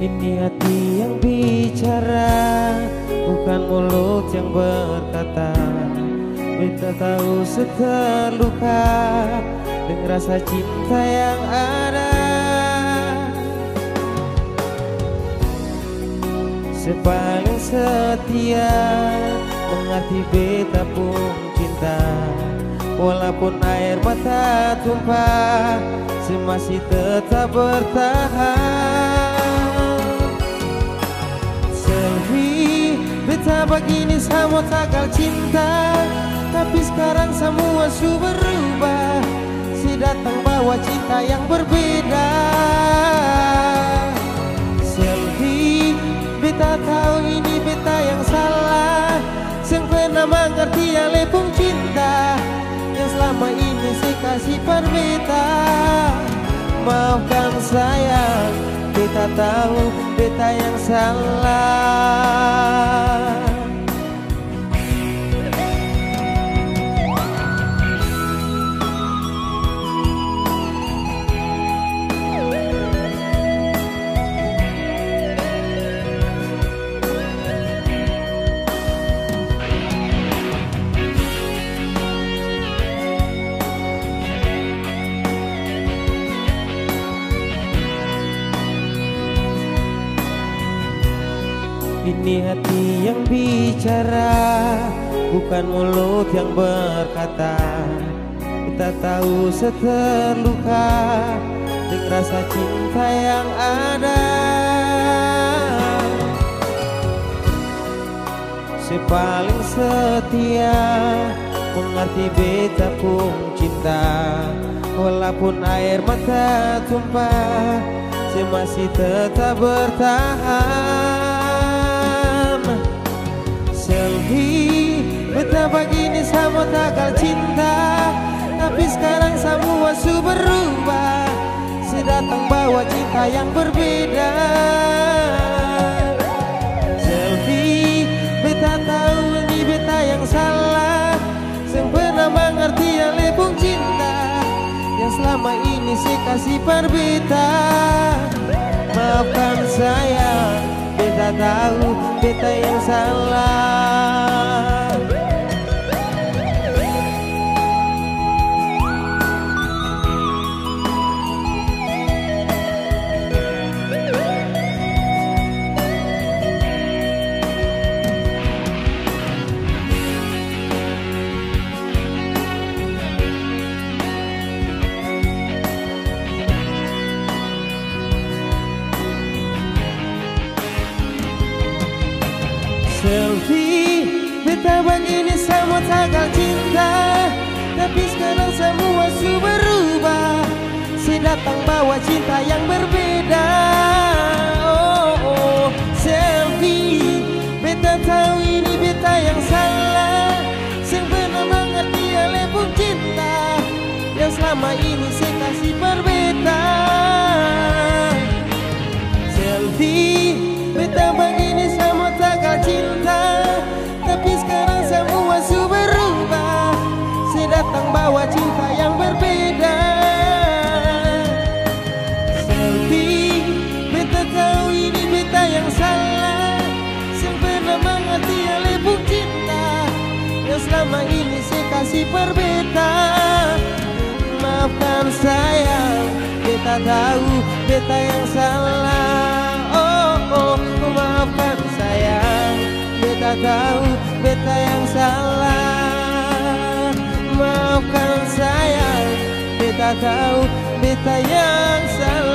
Ini hati yang bicara Bukan mulut yang berkata Beta tahu seterluka Dengan rasa cinta yang ada. Sepaling setia Mengerti beta pun cinta Walaupun air mata tumpah Semasih tetap bertahan begini sama takal cinta. Tapi sekarang semua su berubah. Si datang bawa cinta yang berbeda. Selfie Beta tahu ini beta yang salah. Yang pernah mengerti yang lepung cinta. Yang selama ini saya kasih per beta Maafkan saya Beta tahu beta yang salah Ini hati yang bicara Bukan mulut yang berkata. Kita tahu seterluka Dengan rasa cinta yang ada. Si paling setia Mengerti beta pun cinta. Walaupun air mata tumpah Saya masih tetap bertahan sama takal cinta Tapi sekarang semua su berubah. Si datang bawa cinta yang berbeda. Selfie Beta tahu ini beta yang salah. Pernah mengerti yang lepung cinta Yang selama ini saya kasih per beta Maafkan saya Beta tahu beta yang salah Selfie. Beta begini sama takal cinta Tapi sekarang semua su berubah Si datang bawa cinta yang berbeda datang bawa cinta yang berbeda. Selfie Beta tahu ini beta yang salah. Pernah mengerti yang lepung cinta. Yang selama ini saya kasih per beta Maafkan saya Beta tahu beta yang salah. Oh, oh, maafkan saya. Beta tahu beta yang salah Beta tahu beta yang salah